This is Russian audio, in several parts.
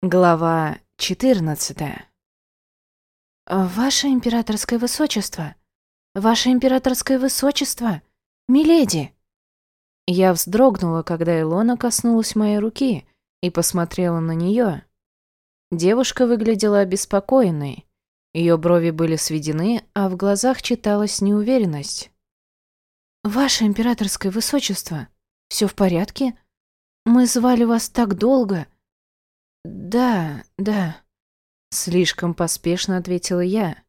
Глава 14 «Ваше императорское высочество! Ваше императорское высочество! Миледи!» Я вздрогнула, когда Илона коснулась моей руки и посмотрела на нее. Девушка выглядела обеспокоенной. Ее брови были сведены, а в глазах читалась неуверенность. «Ваше императорское высочество, все в порядке? Мы звали вас так долго!» «Да, да», — слишком поспешно ответила я.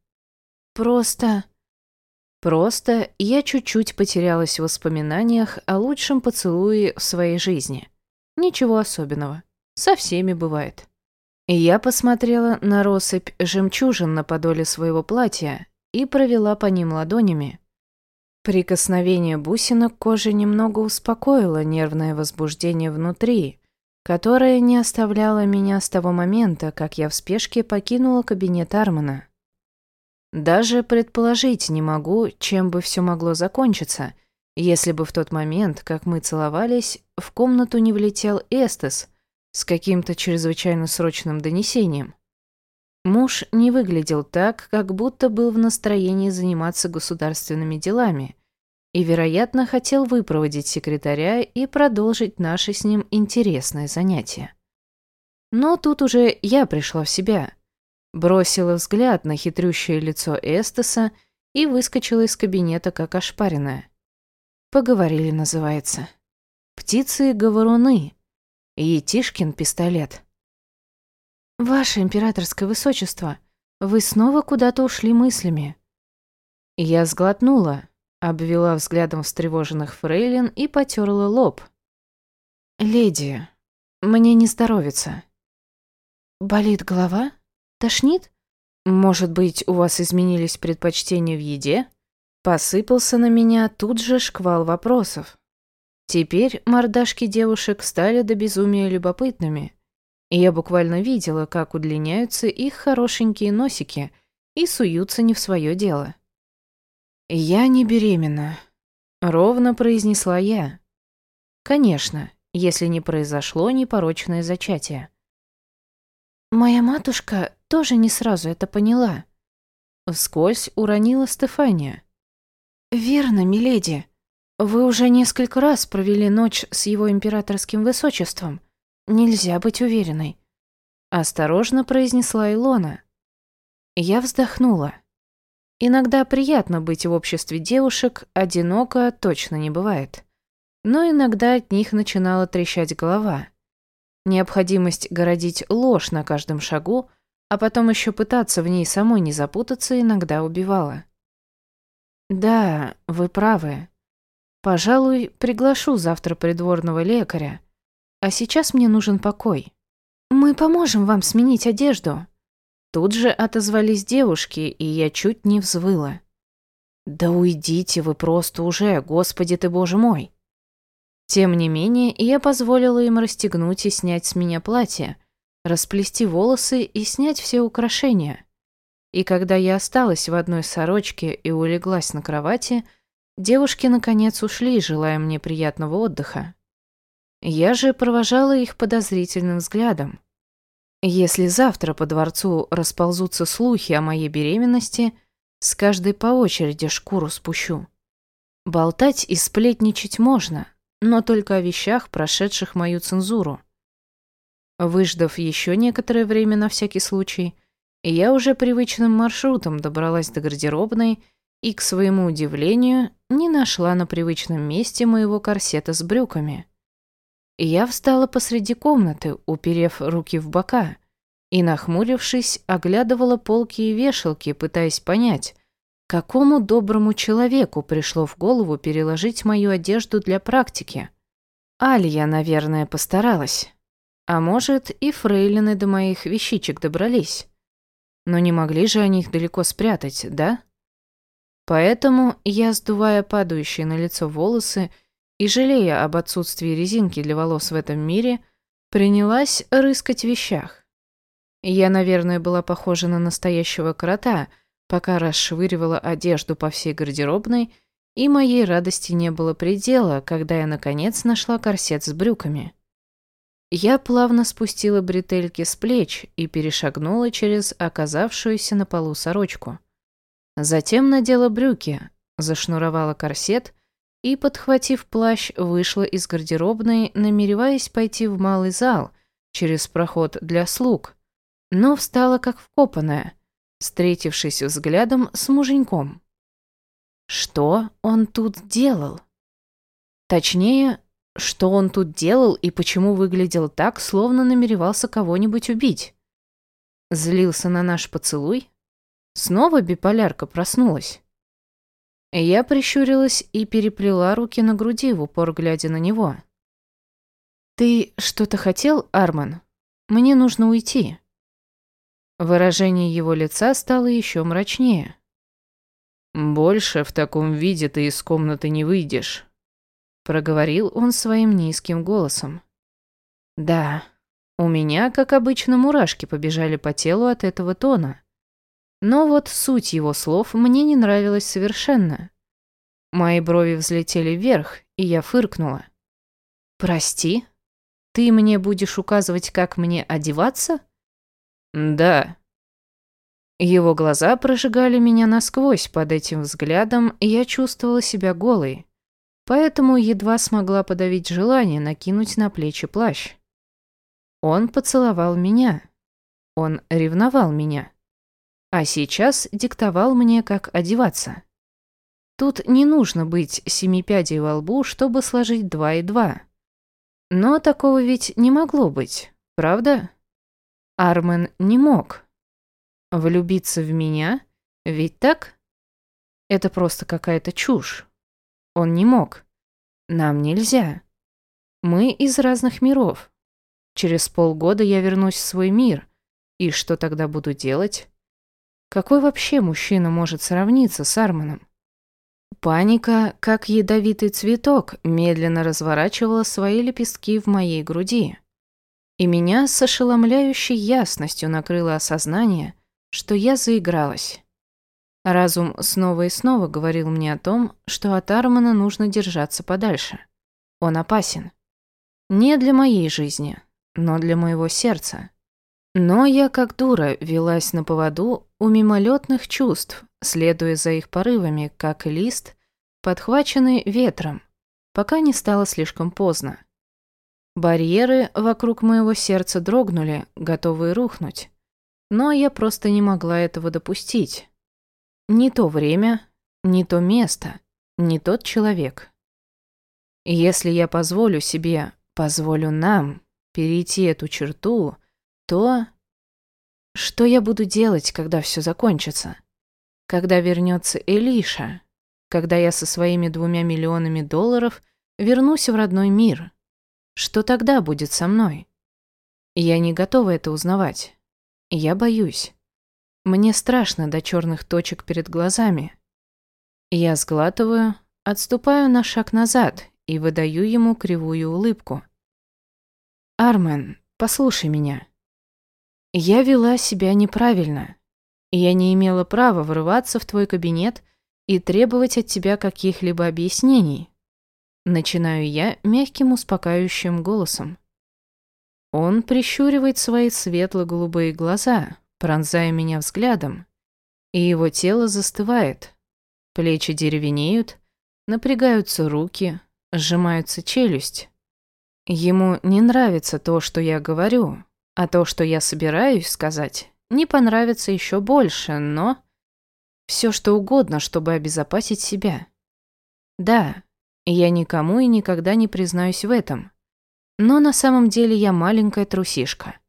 «Просто...» Просто я чуть-чуть потерялась в воспоминаниях о лучшем поцелуе в своей жизни. Ничего особенного. Со всеми бывает. И я посмотрела на россыпь жемчужин на подоле своего платья и провела по ним ладонями. Прикосновение бусинок кожи немного успокоило нервное возбуждение внутри, которая не оставляла меня с того момента, как я в спешке покинула кабинет Армана. Даже предположить не могу, чем бы все могло закончиться, если бы в тот момент, как мы целовались, в комнату не влетел Эстес с каким-то чрезвычайно срочным донесением. Муж не выглядел так, как будто был в настроении заниматься государственными делами, и, вероятно, хотел выпроводить секретаря и продолжить наше с ним интересное занятие. Но тут уже я пришла в себя, бросила взгляд на хитрющее лицо Эстеса и выскочила из кабинета как ошпаренная. Поговорили, называется. Птицы-говоруны. Етишкин пистолет. «Ваше императорское высочество, вы снова куда-то ушли мыслями». Я сглотнула, Обвела взглядом встревоженных фрейлин и потерла лоб. «Леди, мне не здоровится». «Болит голова? Тошнит? Может быть, у вас изменились предпочтения в еде?» Посыпался на меня тут же шквал вопросов. Теперь мордашки девушек стали до безумия любопытными, и я буквально видела, как удлиняются их хорошенькие носики и суются не в свое дело. «Я не беременна», — ровно произнесла я. «Конечно, если не произошло непорочное зачатие». «Моя матушка тоже не сразу это поняла», — вскользь уронила Стефания. «Верно, миледи. Вы уже несколько раз провели ночь с его императорским высочеством. Нельзя быть уверенной», — осторожно произнесла Илона. Я вздохнула. Иногда приятно быть в обществе девушек, одиноко точно не бывает. Но иногда от них начинала трещать голова. Необходимость городить ложь на каждом шагу, а потом еще пытаться в ней самой не запутаться, иногда убивала. «Да, вы правы. Пожалуй, приглашу завтра придворного лекаря. А сейчас мне нужен покой. Мы поможем вам сменить одежду», Тут же отозвались девушки, и я чуть не взвыла. «Да уйдите вы просто уже, господи ты боже мой!» Тем не менее, я позволила им расстегнуть и снять с меня платье, расплести волосы и снять все украшения. И когда я осталась в одной сорочке и улеглась на кровати, девушки наконец ушли, желая мне приятного отдыха. Я же провожала их подозрительным взглядом. Если завтра по дворцу расползутся слухи о моей беременности, с каждой по очереди шкуру спущу. Болтать и сплетничать можно, но только о вещах, прошедших мою цензуру. Выждав еще некоторое время на всякий случай, я уже привычным маршрутом добралась до гардеробной и, к своему удивлению, не нашла на привычном месте моего корсета с брюками. Я встала посреди комнаты, уперев руки в бока, и, нахмурившись, оглядывала полки и вешалки, пытаясь понять, какому доброму человеку пришло в голову переложить мою одежду для практики. Алья, наверное, постаралась. А может, и фрейлины до моих вещичек добрались. Но не могли же они их далеко спрятать, да? Поэтому я, сдувая падающие на лицо волосы, и, жалея об отсутствии резинки для волос в этом мире, принялась рыскать в вещах. Я, наверное, была похожа на настоящего крота, пока расшвыривала одежду по всей гардеробной, и моей радости не было предела, когда я, наконец, нашла корсет с брюками. Я плавно спустила бретельки с плеч и перешагнула через оказавшуюся на полу сорочку. Затем надела брюки, зашнуровала корсет и, подхватив плащ, вышла из гардеробной, намереваясь пойти в малый зал через проход для слуг, но встала как вкопанная, встретившись взглядом с муженьком. Что он тут делал? Точнее, что он тут делал и почему выглядел так, словно намеревался кого-нибудь убить? Злился на наш поцелуй? Снова биполярка проснулась. Я прищурилась и переплела руки на груди, в упор глядя на него. «Ты что-то хотел, Арман? Мне нужно уйти». Выражение его лица стало еще мрачнее. «Больше в таком виде ты из комнаты не выйдешь», — проговорил он своим низким голосом. «Да, у меня, как обычно, мурашки побежали по телу от этого тона. Но вот суть его слов мне не нравилась совершенно. Мои брови взлетели вверх, и я фыркнула. «Прости? Ты мне будешь указывать, как мне одеваться?» «Да», его глаза прожигали меня насквозь под этим взглядом, и я чувствовала себя голой. Поэтому едва смогла подавить желание накинуть на плечи плащ. Он поцеловал меня. Он ревновал меня. А сейчас диктовал мне, как одеваться. Тут не нужно быть семипядей во лбу, чтобы сложить два и два. Но такого ведь не могло быть, правда? Армен не мог. Влюбиться в меня? Ведь так? Это просто какая-то чушь. Он не мог. Нам нельзя. Мы из разных миров. Через полгода я вернусь в свой мир. И что тогда буду делать? Какой вообще мужчина может сравниться с Арманом? Паника, как ядовитый цветок, медленно разворачивала свои лепестки в моей груди. И меня с ошеломляющей ясностью накрыло осознание, что я заигралась. Разум снова и снова говорил мне о том, что от Армана нужно держаться подальше. Он опасен. Не для моей жизни, но для моего сердца. Но я, как дура, велась на поводу у мимолетных чувств, следуя за их порывами, как лист, подхваченный ветром, пока не стало слишком поздно. Барьеры вокруг моего сердца дрогнули, готовые рухнуть. Но я просто не могла этого допустить. Не то время, не то место, не тот человек. Если я позволю себе, позволю нам перейти эту черту, то... Что я буду делать, когда все закончится? Когда вернется Элиша? Когда я со своими двумя миллионами долларов вернусь в родной мир? Что тогда будет со мной? Я не готова это узнавать. Я боюсь. Мне страшно до черных точек перед глазами. Я сглатываю, отступаю на шаг назад и выдаю ему кривую улыбку. «Армен, послушай меня. Я вела себя неправильно. Я не имела права врываться в твой кабинет и требовать от тебя каких-либо объяснений. Начинаю я мягким успокаивающим голосом. Он прищуривает свои светло-голубые глаза, пронзая меня взглядом, и его тело застывает. Плечи деревенеют, напрягаются руки, сжимаются челюсть. Ему не нравится то, что я говорю, а то, что я собираюсь сказать, не понравится еще больше, но... Все что угодно, чтобы обезопасить себя. Да, я никому и никогда не признаюсь в этом. Но на самом деле я маленькая трусишка.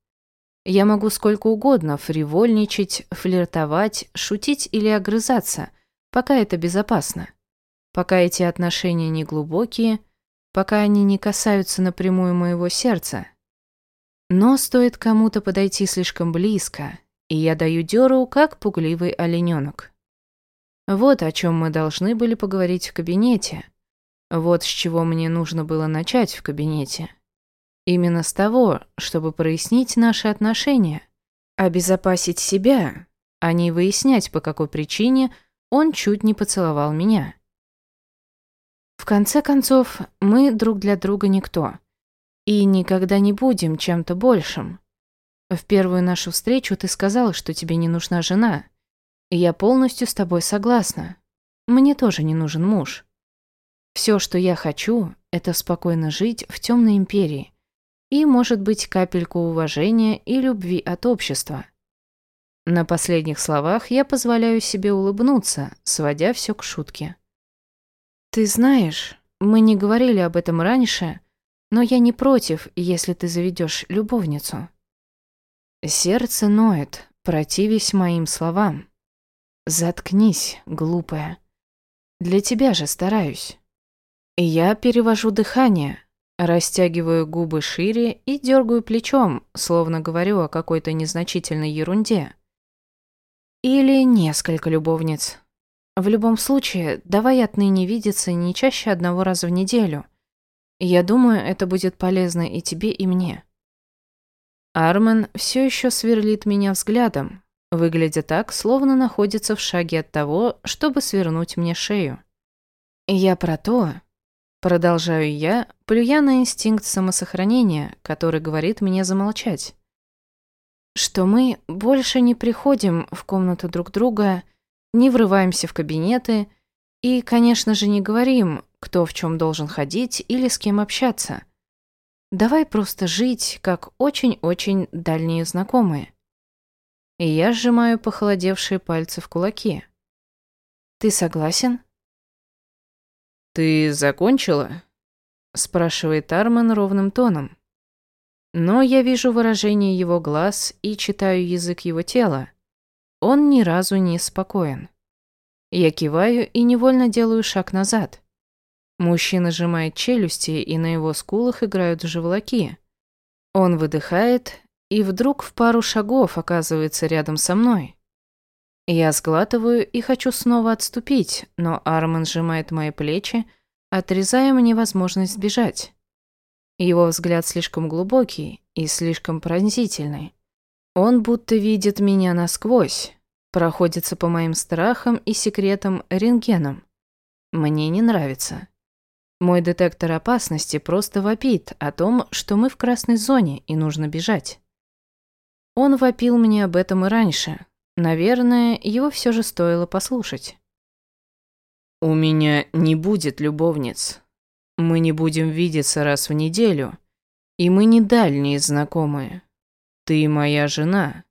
Я могу сколько угодно фривольничать, флиртовать, шутить или огрызаться, пока это безопасно. Пока эти отношения не глубокие, пока они не касаются напрямую моего сердца. Но стоит кому-то подойти слишком близко, и я даю дёру, как пугливый оленёнок. Вот о чем мы должны были поговорить в кабинете. Вот с чего мне нужно было начать в кабинете. Именно с того, чтобы прояснить наши отношения, обезопасить себя, а не выяснять, по какой причине он чуть не поцеловал меня. В конце концов, мы друг для друга никто. И никогда не будем чем-то большим. В первую нашу встречу ты сказала, что тебе не нужна жена. И я полностью с тобой согласна. Мне тоже не нужен муж. Все, что я хочу, это спокойно жить в темной империи. И, может быть, капельку уважения и любви от общества. На последних словах я позволяю себе улыбнуться, сводя все к шутке. Ты знаешь, мы не говорили об этом раньше, но я не против, если ты заведешь любовницу. Сердце ноет, противясь моим словам. Заткнись, глупая. Для тебя же стараюсь. Я перевожу дыхание, растягиваю губы шире и дергаю плечом, словно говорю о какой-то незначительной ерунде. Или несколько любовниц. В любом случае, давай отныне видеться не чаще одного раза в неделю. Я думаю, это будет полезно и тебе, и мне. Армен все еще сверлит меня взглядом, выглядя так, словно находится в шаге от того, чтобы свернуть мне шею. Я про то, продолжаю я, плюя на инстинкт самосохранения, который говорит мне замолчать что мы больше не приходим в комнату друг друга, не врываемся в кабинеты и, конечно же, не говорим, кто в чем должен ходить или с кем общаться. Давай просто жить, как очень-очень дальние знакомые. И я сжимаю похолодевшие пальцы в кулаки. Ты согласен? «Ты закончила?» – спрашивает Армен ровным тоном. Но я вижу выражение его глаз и читаю язык его тела. Он ни разу не спокоен. Я киваю и невольно делаю шаг назад. Мужчина сжимает челюсти, и на его скулах играют живолоки. Он выдыхает и вдруг в пару шагов оказывается рядом со мной. Я сглатываю и хочу снова отступить, но Армен сжимает мои плечи, отрезая мне возможность сбежать. Его взгляд слишком глубокий и слишком пронзительный. Он будто видит меня насквозь, проходится по моим страхам и секретам рентгеном. Мне не нравится. Мой детектор опасности просто вопит о том, что мы в красной зоне и нужно бежать. Он вопил мне об этом и раньше. Наверное, его все же стоило послушать. «У меня не будет любовниц», мы не будем видеться раз в неделю, и мы не дальние знакомые. Ты моя жена».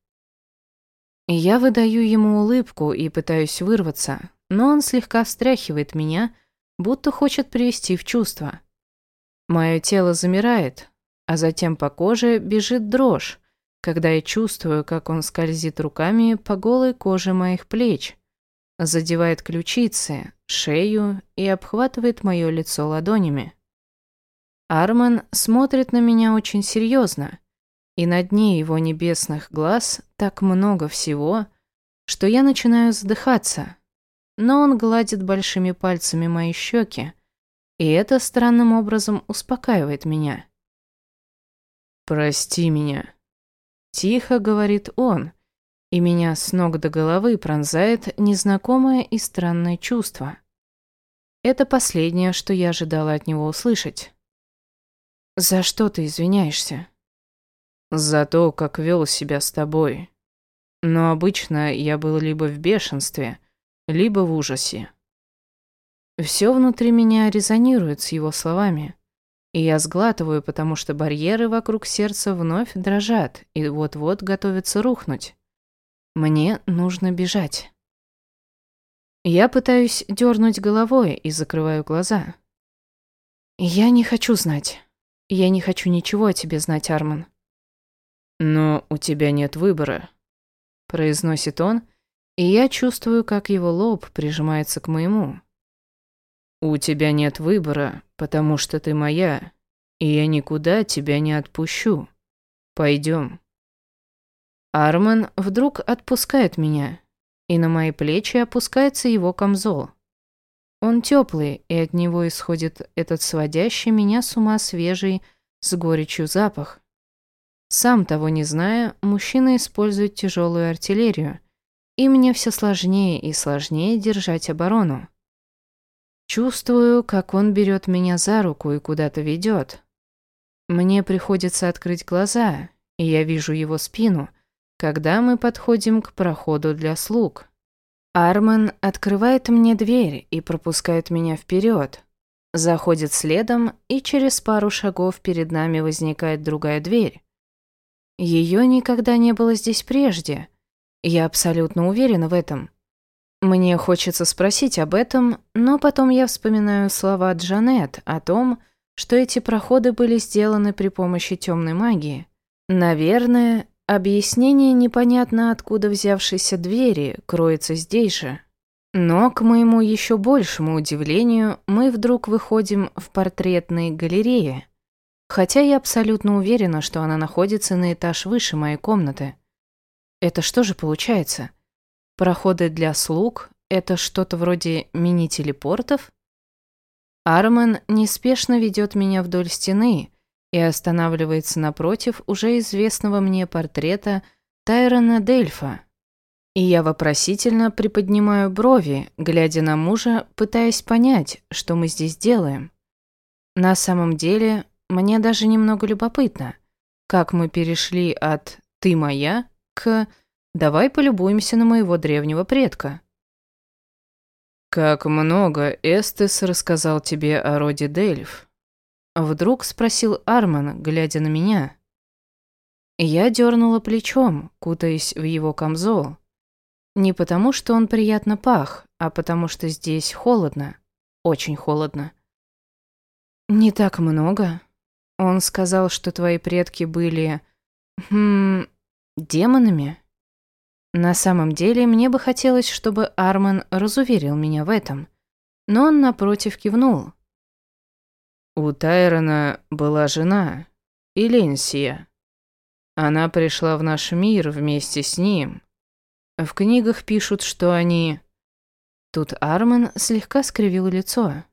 Я выдаю ему улыбку и пытаюсь вырваться, но он слегка встряхивает меня, будто хочет привести в чувство. Мое тело замирает, а затем по коже бежит дрожь, когда я чувствую, как он скользит руками по голой коже моих плеч, задевает ключицы, шею и обхватывает мое лицо ладонями. Арман смотрит на меня очень серьезно, и на дне его небесных глаз так много всего, что я начинаю задыхаться. Но он гладит большими пальцами мои щеки, и это странным образом успокаивает меня. «Прости меня», — тихо говорит он, и меня с ног до головы пронзает незнакомое и странное чувство. Это последнее, что я ожидала от него услышать. «За что ты извиняешься?» «За то, как вел себя с тобой. Но обычно я был либо в бешенстве, либо в ужасе». Все внутри меня резонирует с его словами, и я сглатываю, потому что барьеры вокруг сердца вновь дрожат и вот-вот готовятся рухнуть. Мне нужно бежать. Я пытаюсь дернуть головой и закрываю глаза. Я не хочу знать. Я не хочу ничего о тебе знать, Арман. Но у тебя нет выбора, произносит он, и я чувствую, как его лоб прижимается к моему. У тебя нет выбора, потому что ты моя, и я никуда тебя не отпущу. Пойдем. Арман вдруг отпускает меня, и на мои плечи опускается его камзол. Он теплый, и от него исходит этот сводящий меня с ума свежий, с горечью запах. Сам того не зная, мужчина использует тяжелую артиллерию, и мне все сложнее и сложнее держать оборону. Чувствую, как он берет меня за руку и куда-то ведет. Мне приходится открыть глаза, и я вижу его спину, когда мы подходим к проходу для слуг. Армен открывает мне дверь и пропускает меня вперед. Заходит следом, и через пару шагов перед нами возникает другая дверь. Ее никогда не было здесь прежде. Я абсолютно уверена в этом. Мне хочется спросить об этом, но потом я вспоминаю слова Джанет о том, что эти проходы были сделаны при помощи темной магии. Наверное, Объяснение непонятно откуда взявшейся двери кроется здесь же. Но, к моему еще большему удивлению, мы вдруг выходим в портретной галерее. Хотя я абсолютно уверена, что она находится на этаж выше моей комнаты. Это что же получается? Проходы для слуг — это что-то вроде мини-телепортов? Армен неспешно ведет меня вдоль стены — и останавливается напротив уже известного мне портрета Тайрона Дельфа. И я вопросительно приподнимаю брови, глядя на мужа, пытаясь понять, что мы здесь делаем. На самом деле, мне даже немного любопытно, как мы перешли от «ты моя» к «давай полюбуемся на моего древнего предка». «Как много Эстес рассказал тебе о роде Дельф», Вдруг спросил Арман, глядя на меня. Я дернула плечом, кутаясь в его камзол. Не потому, что он приятно пах, а потому, что здесь холодно. Очень холодно. «Не так много. Он сказал, что твои предки были... Хм... демонами?» На самом деле, мне бы хотелось, чтобы Арман разуверил меня в этом. Но он напротив кивнул. У Тайрона была жена, Эленсия. Она пришла в наш мир вместе с ним. В книгах пишут, что они... Тут Армен слегка скривил лицо.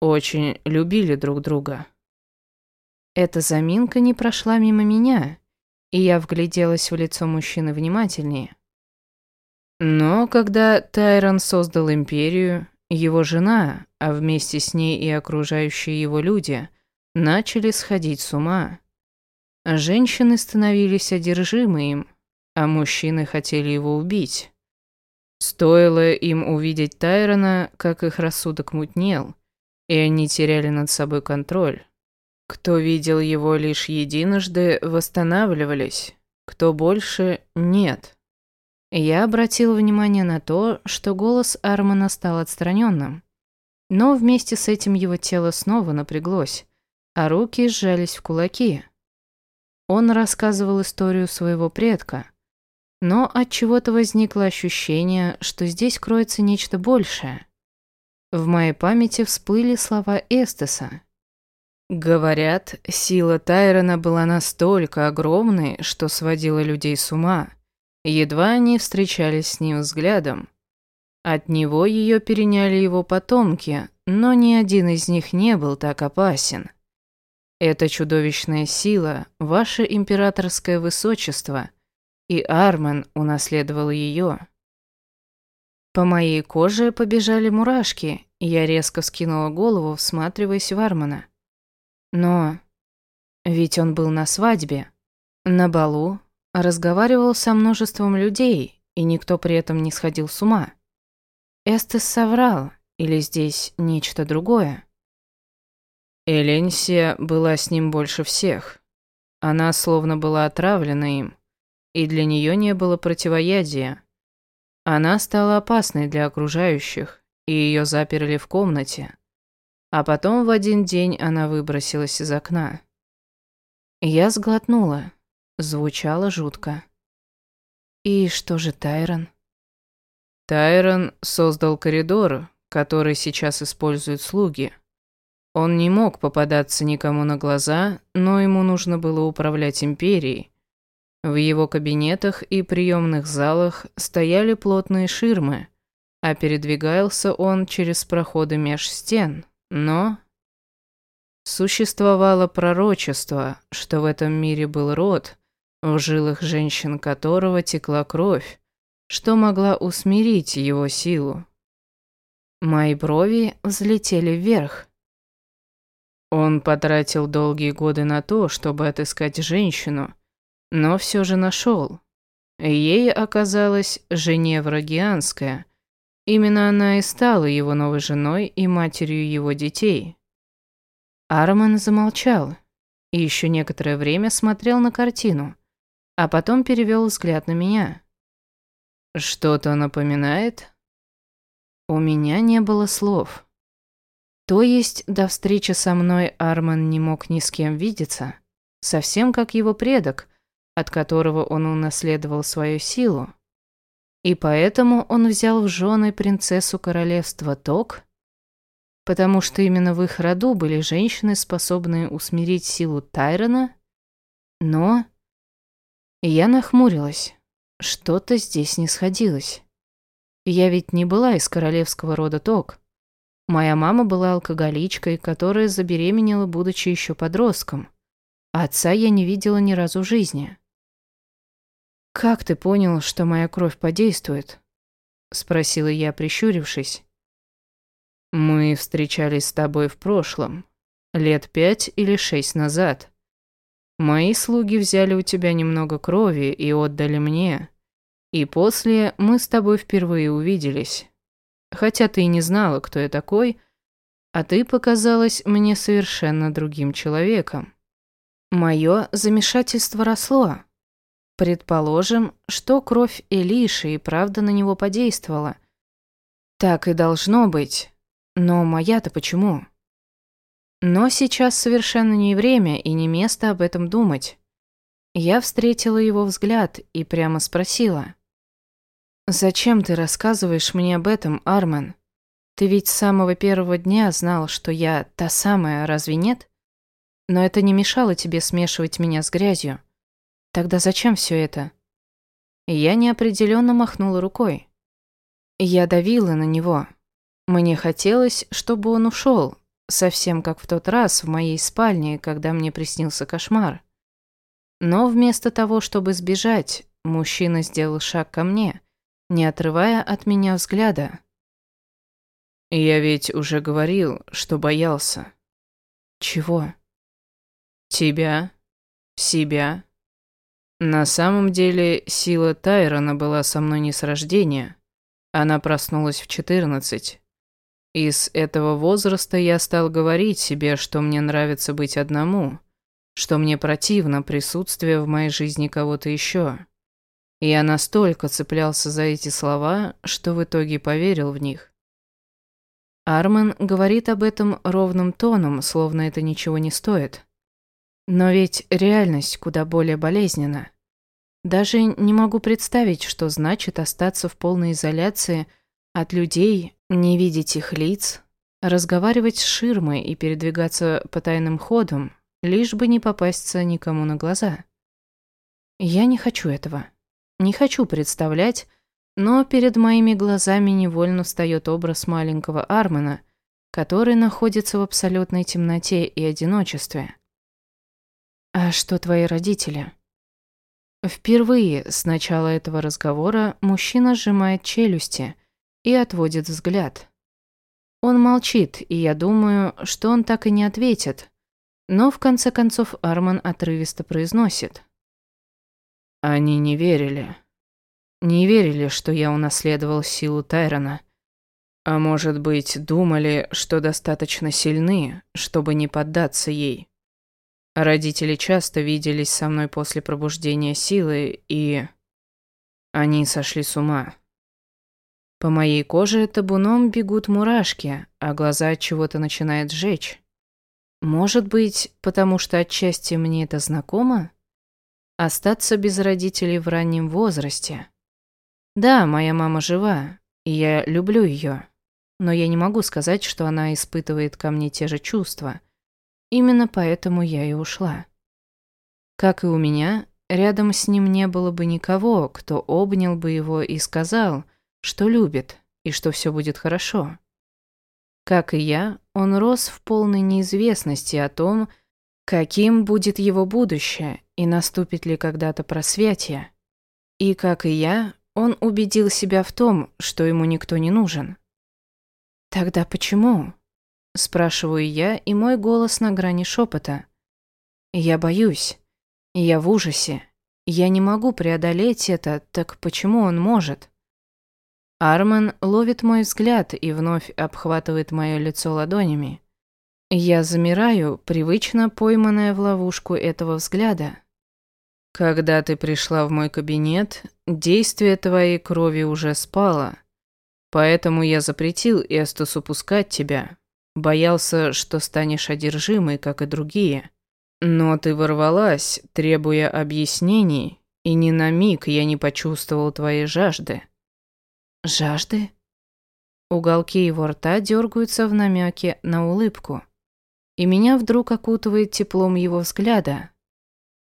Очень любили друг друга. Эта заминка не прошла мимо меня, и я вгляделась в лицо мужчины внимательнее. Но когда Тайрон создал империю, его жена, а вместе с ней и окружающие его люди, начали сходить с ума. Женщины становились одержимы им, а мужчины хотели его убить. Стоило им увидеть Тайрона, как их рассудок мутнел, и они теряли над собой контроль. Кто видел его лишь единожды, восстанавливались, кто больше – нет. Я обратил внимание на то, что голос Армана стал отстраненным. Но вместе с этим его тело снова напряглось, а руки сжались в кулаки. Он рассказывал историю своего предка, но от чего-то возникло ощущение, что здесь кроется нечто большее. В моей памяти всплыли слова Эстеса. Говорят, сила Тайрона была настолько огромной, что сводила людей с ума. Едва они встречались с ним взглядом. От него ее переняли его потомки, но ни один из них не был так опасен. Это чудовищная сила, ваше императорское высочество, и Армен унаследовал ее. По моей коже побежали мурашки, и я резко вскинула голову, всматриваясь в Армана. Но ведь он был на свадьбе, на балу, Разговаривал со множеством людей, и никто при этом не сходил с ума. Эстес соврал, или здесь нечто другое? Эленсия была с ним больше всех. Она словно была отравлена им, и для нее не было противоядия. Она стала опасной для окружающих, и ее заперли в комнате. А потом в один день она выбросилась из окна. Я сглотнула. Звучало жутко. И что же Тайрон? Тайрон создал коридор, который сейчас используют слуги. Он не мог попадаться никому на глаза, но ему нужно было управлять империей. В его кабинетах и приемных залах стояли плотные ширмы, а передвигался он через проходы меж стен, но... Существовало пророчество, что в этом мире был род, в жилах женщин которого текла кровь, что могла усмирить его силу. Мои брови взлетели вверх. Он потратил долгие годы на то, чтобы отыскать женщину, но все же нашел. Ей оказалась Женевра Гианская. Именно она и стала его новой женой и матерью его детей. Арман замолчал и еще некоторое время смотрел на картину, а потом перевел взгляд на меня. «Что-то напоминает?» У меня не было слов. То есть до встречи со мной Арман не мог ни с кем видеться, совсем как его предок, от которого он унаследовал свою силу. И поэтому он взял в жены принцессу королевства Ток, потому что именно в их роду были женщины, способные усмирить силу Тайрона, но... Я нахмурилась. Что-то здесь не сходилось. Я ведь не была из королевского рода Ток. Моя мама была алкоголичкой, которая забеременела, будучи еще подростком. А отца я не видела ни разу в жизни. «Как ты понял, что моя кровь подействует?» — спросила я, прищурившись. «Мы встречались с тобой в прошлом, лет пять или шесть назад. Мои слуги взяли у тебя немного крови и отдали мне. И после мы с тобой впервые увиделись. Хотя ты и не знала, кто я такой, а ты показалась мне совершенно другим человеком. Мое замешательство росло. Предположим, что кровь Элиши и правда на него подействовала. Так и должно быть. Но моя-то почему? Но сейчас совершенно не время и не место об этом думать. Я встретила его взгляд и прямо спросила. «Зачем ты рассказываешь мне об этом, Армен? Ты ведь с самого первого дня знал, что я та самая, разве нет? Но это не мешало тебе смешивать меня с грязью. Тогда зачем все это?» Я неопределенно махнула рукой. Я давила на него. Мне хотелось, чтобы он ушел, совсем как в тот раз в моей спальне, когда мне приснился кошмар. Но вместо того, чтобы сбежать, мужчина сделал шаг ко мне – не отрывая от меня взгляда. «Я ведь уже говорил, что боялся». «Чего?» «Тебя, себя». На самом деле, сила Тайрона была со мной не с рождения. Она проснулась в четырнадцать. И с этого возраста я стал говорить себе, что мне нравится быть одному, что мне противно присутствие в моей жизни кого-то еще. Я настолько цеплялся за эти слова, что в итоге поверил в них. Армен говорит об этом ровным тоном, словно это ничего не стоит. Но ведь реальность куда более болезненна. Даже не могу представить, что значит остаться в полной изоляции от людей, не видеть их лиц, разговаривать с ширмой и передвигаться по тайным ходам, лишь бы не попасться никому на глаза. Я не хочу этого. Не хочу представлять, но перед моими глазами невольно встает образ маленького Армена, который находится в абсолютной темноте и одиночестве. «А что твои родители?» Впервые с начала этого разговора мужчина сжимает челюсти и отводит взгляд. Он молчит, и я думаю, что он так и не ответит. Но в конце концов Арман отрывисто произносит. Они не верили. Не верили, что я унаследовал силу Тайрона. А может быть, думали, что достаточно сильны, чтобы не поддаться ей. Родители часто виделись со мной после пробуждения силы, и... Они сошли с ума. По моей коже табуном бегут мурашки, а глаза от чего-то начинает сжечь. Может быть, потому что отчасти мне это знакомо? Остаться без родителей в раннем возрасте. Да, моя мама жива, и я люблю ее. Но я не могу сказать, что она испытывает ко мне те же чувства. Именно поэтому я и ушла. Как и у меня, рядом с ним не было бы никого, кто обнял бы его и сказал, что любит и что все будет хорошо. Как и я, он рос в полной неизвестности о том, каким будет его будущее и наступит ли когда-то просветие. И, как и я, он убедил себя в том, что ему никто не нужен. Тогда почему? Спрашиваю я, и мой голос на грани шепота. Я боюсь. Я в ужасе. Я не могу преодолеть это, так почему он может? Армен ловит мой взгляд и вновь обхватывает мое лицо ладонями. Я замираю, привычно пойманная в ловушку этого взгляда. Когда ты пришла в мой кабинет, действие твоей крови уже спало. Поэтому я запретил Эстусу пускать тебя. Боялся, что станешь одержимой, как и другие. Но ты ворвалась, требуя объяснений, и ни на миг я не почувствовал твоей жажды. Жажды? Уголки его рта дергаются в намеке на улыбку и меня вдруг окутывает теплом его взгляда.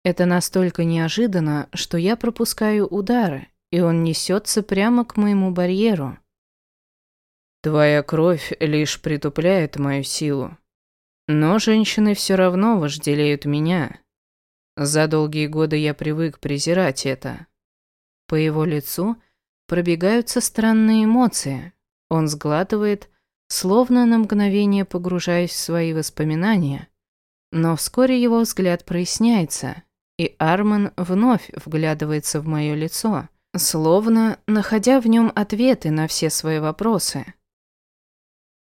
Это настолько неожиданно, что я пропускаю удары, и он несется прямо к моему барьеру. Твоя кровь лишь притупляет мою силу. Но женщины все равно вожделеют меня. За долгие годы я привык презирать это. По его лицу пробегаются странные эмоции. Он сглатывает, словно на мгновение погружаясь в свои воспоминания. Но вскоре его взгляд проясняется, и Арман вновь вглядывается в мое лицо, словно находя в нем ответы на все свои вопросы.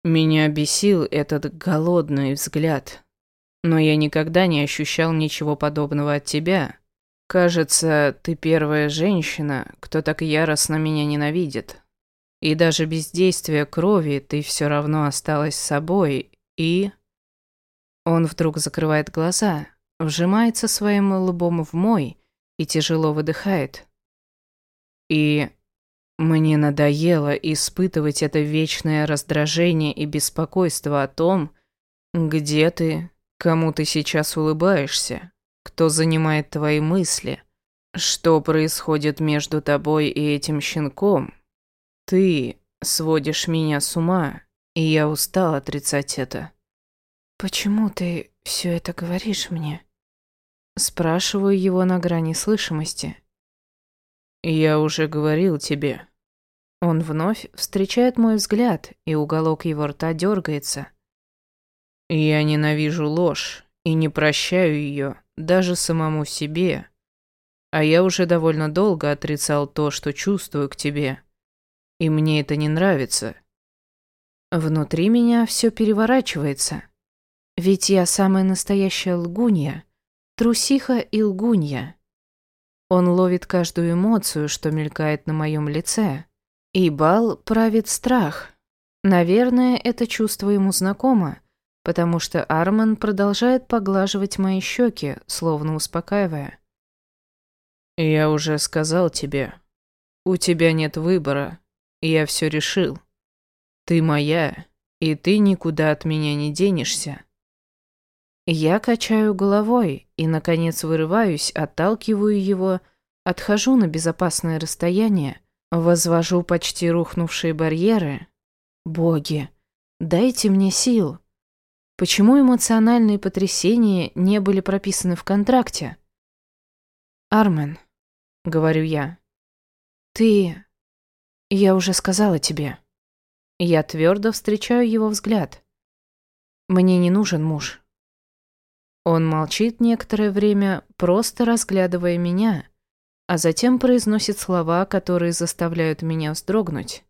Меня бесил этот голодный взгляд, но я никогда не ощущал ничего подобного от тебя. Кажется, ты первая женщина, кто так яростно меня ненавидит. И даже без действия крови ты все равно осталась собой, и... Он вдруг закрывает глаза, вжимается своим лбом в мой и тяжело выдыхает. И мне надоело испытывать это вечное раздражение и беспокойство о том, где ты, кому ты сейчас улыбаешься, кто занимает твои мысли, что происходит между тобой и этим щенком, ты сводишь меня с ума, и я устал отрицать это. Почему ты все это говоришь мне? Спрашиваю его на грани слышимости. Я уже говорил тебе. Он вновь встречает мой взгляд, и уголок его рта дергается. Я ненавижу ложь и не прощаю ее даже самому себе. А я уже довольно долго отрицал то, что чувствую к тебе. И мне это не нравится. Внутри меня все переворачивается. Ведь я самая настоящая лгунья, трусиха и лгунья. Он ловит каждую эмоцию, что мелькает на моем лице. И бал правит страх. Наверное, это чувство ему знакомо, потому что Арман продолжает поглаживать мои щеки, словно успокаивая. «Я уже сказал тебе, у тебя нет выбора. Я все решил. Ты моя, и ты никуда от меня не денешься. Я качаю головой и, наконец, вырываюсь, отталкиваю его, отхожу на безопасное расстояние, возвожу почти рухнувшие барьеры. Боги, дайте мне сил. Почему эмоциональные потрясения не были прописаны в контракте? Армен, говорю я, ты я уже сказала тебе. Я твердо встречаю его взгляд. Мне не нужен муж. Он молчит некоторое время, просто разглядывая меня, а затем произносит слова, которые заставляют меня вздрогнуть.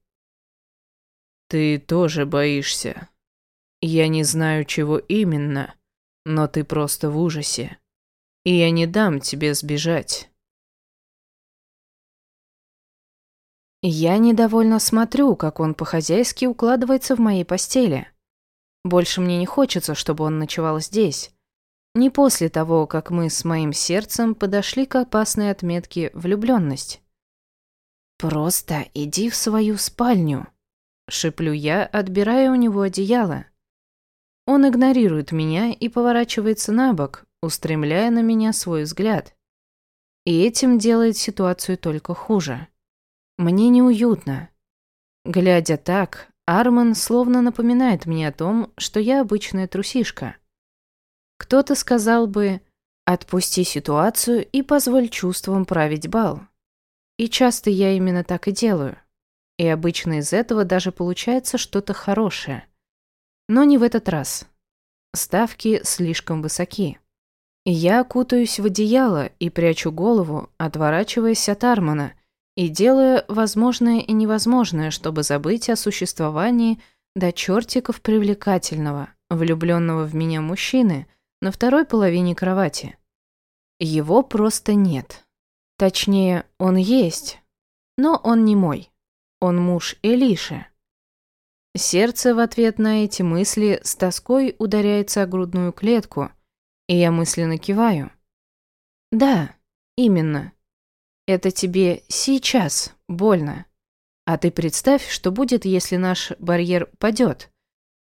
«Ты тоже боишься. Я не знаю, чего именно, но ты просто в ужасе. И я не дам тебе сбежать. Я недовольно смотрю, как он по-хозяйски укладывается в моей постели. Больше мне не хочется, чтобы он ночевал здесь. Не после того, как мы с моим сердцем подошли к опасной отметке влюбленность. «Просто иди в свою спальню», — шеплю я, отбирая у него одеяло. Он игнорирует меня и поворачивается на бок, устремляя на меня свой взгляд. И этим делает ситуацию только хуже. Мне неуютно. Глядя так, Арман словно напоминает мне о том, что я обычная трусишка. Кто-то сказал бы «отпусти ситуацию и позволь чувствам править бал». И часто я именно так и делаю. И обычно из этого даже получается что-то хорошее. Но не в этот раз. Ставки слишком высоки. Я кутаюсь в одеяло и прячу голову, отворачиваясь от Армана, и делая возможное и невозможное, чтобы забыть о существовании до чертиков привлекательного, влюбленного в меня мужчины на второй половине кровати. Его просто нет. Точнее, он есть, но он не мой. Он муж Элиши. Сердце в ответ на эти мысли с тоской ударяется о грудную клетку, и я мысленно киваю. Да, именно. Это тебе сейчас больно. А ты представь, что будет, если наш барьер падет,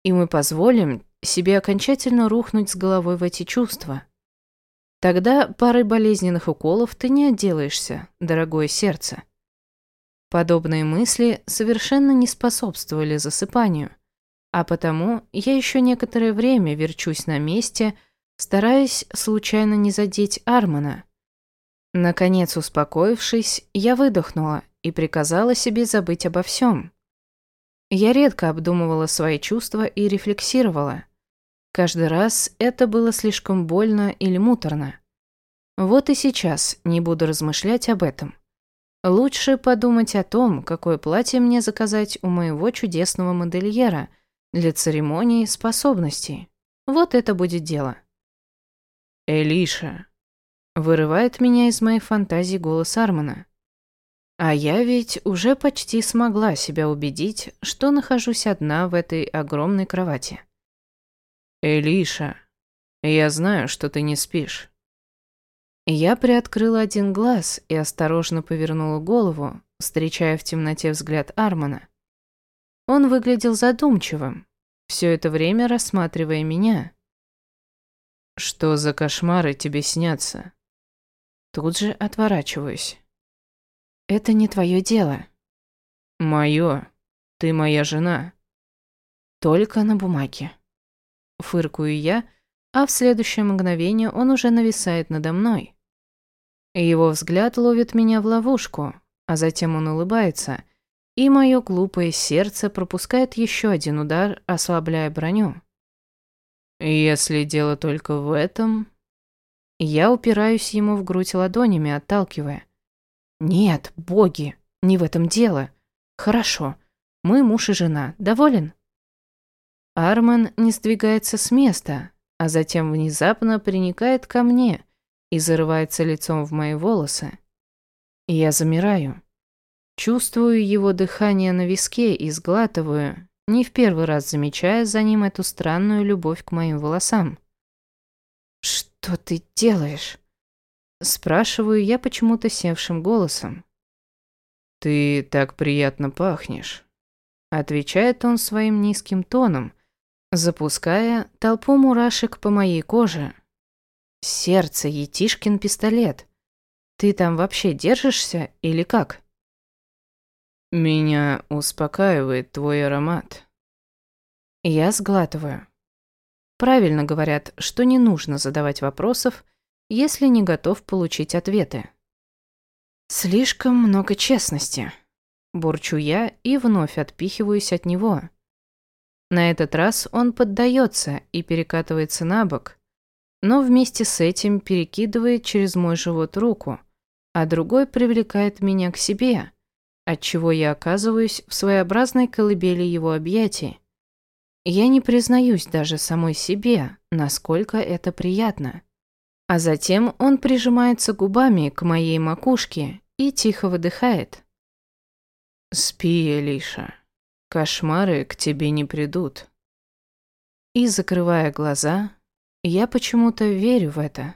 и мы позволим себе окончательно рухнуть с головой в эти чувства. Тогда парой болезненных уколов ты не отделаешься, дорогое сердце. Подобные мысли совершенно не способствовали засыпанию, а потому я еще некоторое время верчусь на месте, стараясь случайно не задеть Армана. Наконец, успокоившись, я выдохнула и приказала себе забыть обо всем. Я редко обдумывала свои чувства и рефлексировала. Каждый раз это было слишком больно или муторно. Вот и сейчас не буду размышлять об этом. Лучше подумать о том, какое платье мне заказать у моего чудесного модельера для церемонии способностей. Вот это будет дело. «Элиша», — вырывает меня из моей фантазии голос Армана. А я ведь уже почти смогла себя убедить, что нахожусь одна в этой огромной кровати. «Элиша, я знаю, что ты не спишь». Я приоткрыла один глаз и осторожно повернула голову, встречая в темноте взгляд Армана. Он выглядел задумчивым, все это время рассматривая меня. «Что за кошмары тебе снятся?» Тут же отворачиваюсь. «Это не твое дело». «Мое. Ты моя жена». «Только на бумаге». Фыркую я, а в следующее мгновение он уже нависает надо мной. Его взгляд ловит меня в ловушку, а затем он улыбается, и мое глупое сердце пропускает еще один удар, ослабляя броню. Если дело только в этом... Я упираюсь ему в грудь ладонями, отталкивая. Нет, боги, не в этом дело. Хорошо, мы муж и жена, доволен? Арман не сдвигается с места, а затем внезапно приникает ко мне и зарывается лицом в мои волосы. Я замираю. Чувствую его дыхание на виске и сглатываю, не в первый раз замечая за ним эту странную любовь к моим волосам. «Что ты делаешь?» Спрашиваю я почему-то севшим голосом. «Ты так приятно пахнешь», — отвечает он своим низким тоном, запуская толпу мурашек по моей коже. Сердце, Етишкин пистолет. Ты там вообще держишься или как? Меня успокаивает твой аромат. Я сглатываю. Правильно говорят, что не нужно задавать вопросов, если не готов получить ответы. Слишком много честности. Бурчу я и вновь отпихиваюсь от него. На этот раз он поддается и перекатывается на бок, но вместе с этим перекидывает через мой живот руку, а другой привлекает меня к себе, отчего я оказываюсь в своеобразной колыбели его объятий. Я не признаюсь даже самой себе, насколько это приятно. А затем он прижимается губами к моей макушке и тихо выдыхает. «Спи, Элиша». Кошмары к тебе не придут. И закрывая глаза, я почему-то верю в это.